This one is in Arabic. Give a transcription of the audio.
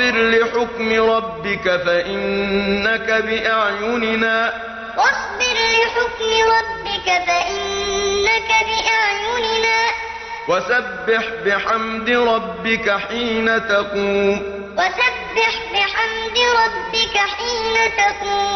واصبر لحكم ربك فإنك بأعيننا. واصبر لحكم ربك فإنك بأعيننا. وسبح بحمد ربك حين تقوم. وسبح بحمد ربك حين تقوم.